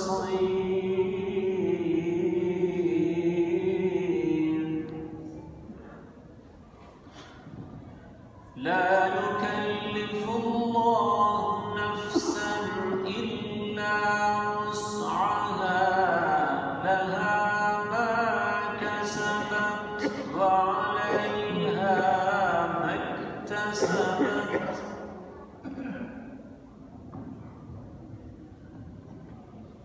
بصير لا يكلف الله نفسا إلا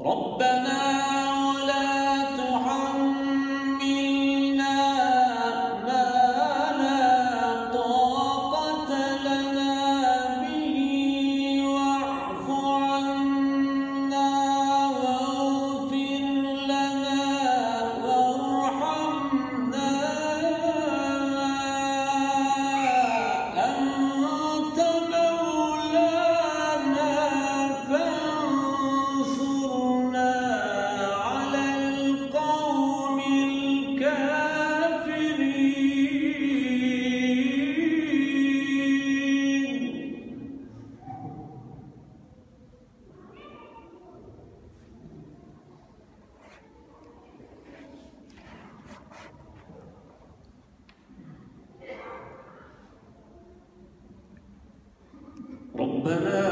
ربنا ربنا